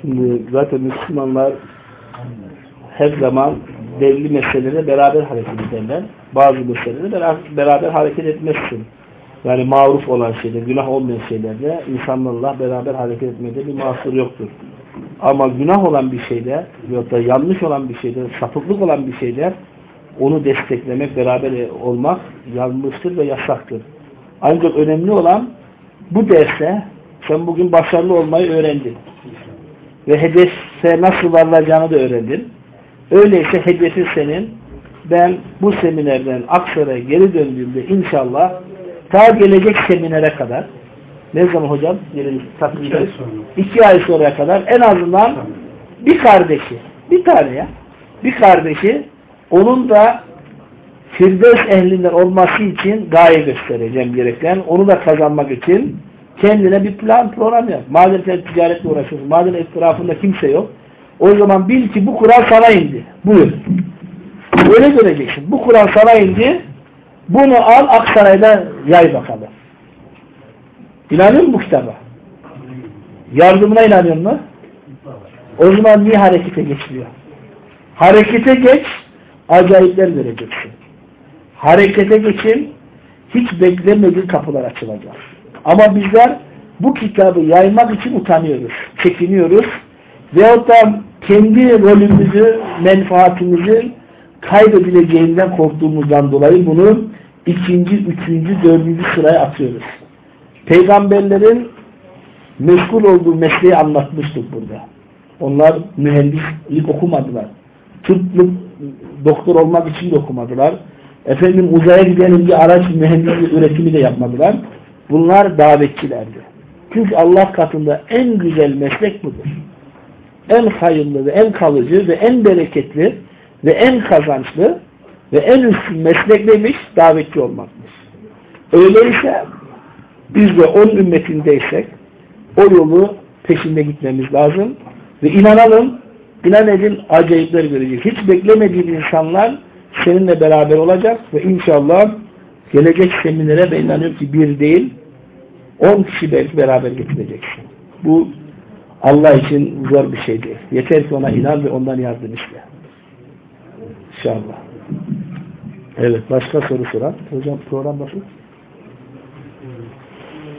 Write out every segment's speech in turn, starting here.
Şimdi zaten Müslümanlar her zaman belli meselelere beraber hareket ederler. Bazı meselelere beraber hareket etmezsin. Yani maruf olan şeyler, günah olmayan şeylerde insanlarla beraber hareket etmede bir mahsur yoktur. Ama günah olan bir şeyde, yok da yanlış olan bir şeyde, sapıklık olan bir şeyde onu desteklemek, beraber olmak yanlıştır ve yasaktır. Ancak önemli olan bu derse sen bugün başarılı olmayı öğrendin. Ve hedefe nasıl varılacağını da öğrendin. Öyleyse hedefin senin ben bu seminerden Aksaray'a geri döndüğümde inşallah ta gelecek seminere kadar ne zaman hocam? İki ay, iki ay sonraya kadar en azından bir kardeşi bir tane ya bir kardeşi onun da Firdevs ehlinden olması için gaye göstereceğim gereken onu da kazanmak için kendine bir plan program yap. Madem sen ticaretle uğraşıyorsun, madem etrafında kimse yok, o zaman bil ki bu Kur'an sana indi. Buyur. Öyle göreceksin. Bu Kur'an sana indi. Bunu al Aksaray'da yay bakalım. İnanıyor musun bu kitaba? Yardımına inanıyor musun? O zaman niye harekete geçmiyor? Harekete geç, acayipler göreceksin. Harekete geçin, hiç beklemediğin kapılar açılacak. Ama bizler bu kitabı yaymak için utanıyoruz, çekiniyoruz. Veyahut da kendi rolümüzü, menfaatimizi kaybedileceğinden korktuğumuzdan dolayı bunu ikinci, üçüncü, dördüncü sıraya atıyoruz. Peygamberlerin meşgul olduğu mesleği anlatmıştık burada. Onlar mühendislik okumadılar. Tıplık doktor olmak için de okumadılar. Efendim uzaya gidelim bir araç mühendislik üretimi de yapmadılar. Bunlar davetçilerdi. Çünkü Allah katında en güzel meslek budur. En hayırlı ve en kalıcı ve en bereketli ve en kazançlı ve en üstün meslek neymiş? Davetçi olmakmış. Öyleyse biz de onun ümmetindeysek o yolu peşinde gitmemiz lazım ve inanalım, inan edin acayipler görecek. Hiç beklemediğin insanlar seninle beraber olacak ve inşallah gelecek seminere ben inanıyorum ki bir değil on kişi belki beraber getireceksin. Bu Allah için zor bir şey değil. Yeter ki ona inan ve ondan yardım iste. İnşallah. Evet. Başka soru soran. Hocam program başlıyor.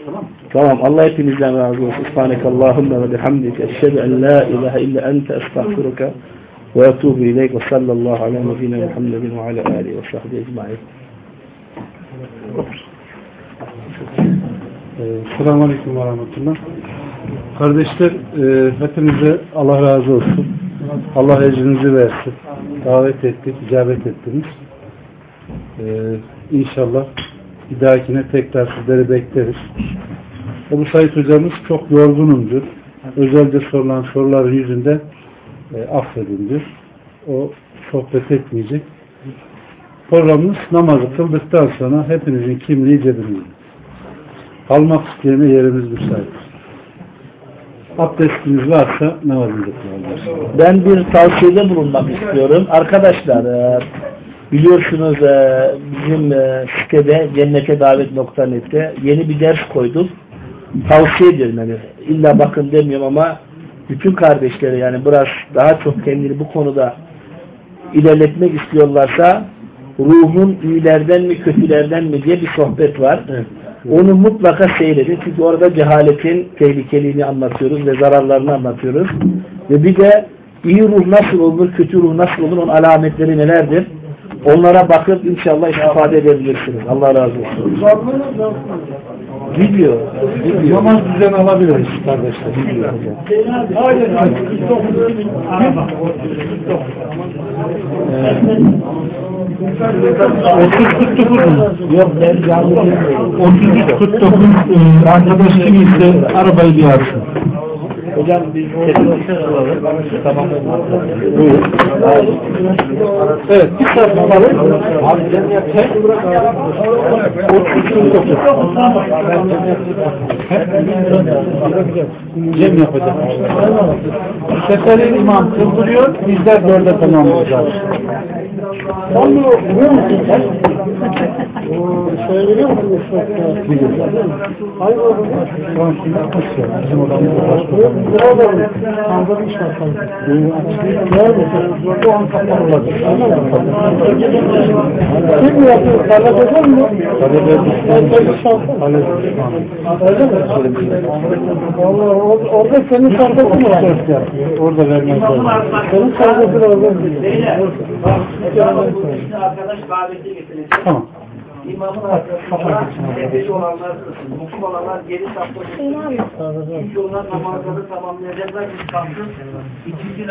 Tamam. Tamam. Allah hepinizden razı olsun. Subhaneke Allahümme ve bihamdike. Eşhedü en la ilahe illa ente estağfiruka ve etubu ileyk ve sallallahu ala nebine Muhammedin ve ala alihi ve sahbihi ecmaîn. Selamun Aleyküm ve Rahmetullah. Kardeşler e, hepinize Allah razı olsun. Allah ecrinizi versin. Davet ettik, icabet ettiniz. E, inşallah bir dahakine tekrar sizleri bekleriz. Ebu Said hocamız çok yorgunumdur. Özelce sorulan soruların yüzünden e, affedindir. O sohbet etmeyecek. Programımız namazı kıldıktan sonra hepinizin kimliği cebinizde. Kalmak isteyene yerimiz müsait. Abdestiniz varsa namazınızı kılabilirsiniz. Ben bir tavsiyede bulunmak istiyorum. Arkadaşlar e, biliyorsunuz e, bizim e, sitede cennetedavet.net'te yeni bir ders koyduk. Tavsiye ediyorum yani. İlla bakın demiyorum ama bütün kardeşleri yani biraz daha çok kendini bu konuda ilerletmek istiyorlarsa ruhun iyilerden mi kötülerden mi diye bir sohbet var. Evet. Onu mutlaka seyredin. Çünkü orada cehaletin tehlikeliğini anlatıyoruz ve zararlarını anlatıyoruz. Ve bir de iyi ruh nasıl olur, kötü ruh nasıl olur, onun alametleri nelerdir? Onlara bakıp inşallah istifade edebilirsiniz. Allah razı olsun. Video. Video. Namaz düzen alabiliriz kardeşler. Hocam. Otuz kırk dokuz Yok ben canlı Otuz kırk dokuz arkadaş kimse arabayı bir alsın. Hocam biz sesimizi alalım. Tamam. Buyur. Evet, bir saat alalım. Abi yap. Cem yapacak. Seferi imam kıldırıyor, bizler dörde tamamlayacağız. Onu biliyor musun sen? Söyleyebiliyor musun? Hayır, hayır. Şu an şimdi bizim odamızda başka Burada Kanada bir iş var sanki. Nerede? Bu an kapalı olacak. Kim mi yapıyor? Talep eder mi? Talep eder. Öyle mi? Or- orada senin şarkısı mı var? Orada vermezler. Senin şarkısı var. Beyler, bak, arkadaş daveti getirecek. Tamam. İmamın arkasında tebeli olanlar. Mukum olanlar geri saplasın. Çünkü onlar namazları tamamlayacaklar. Biz kalktık. İkinci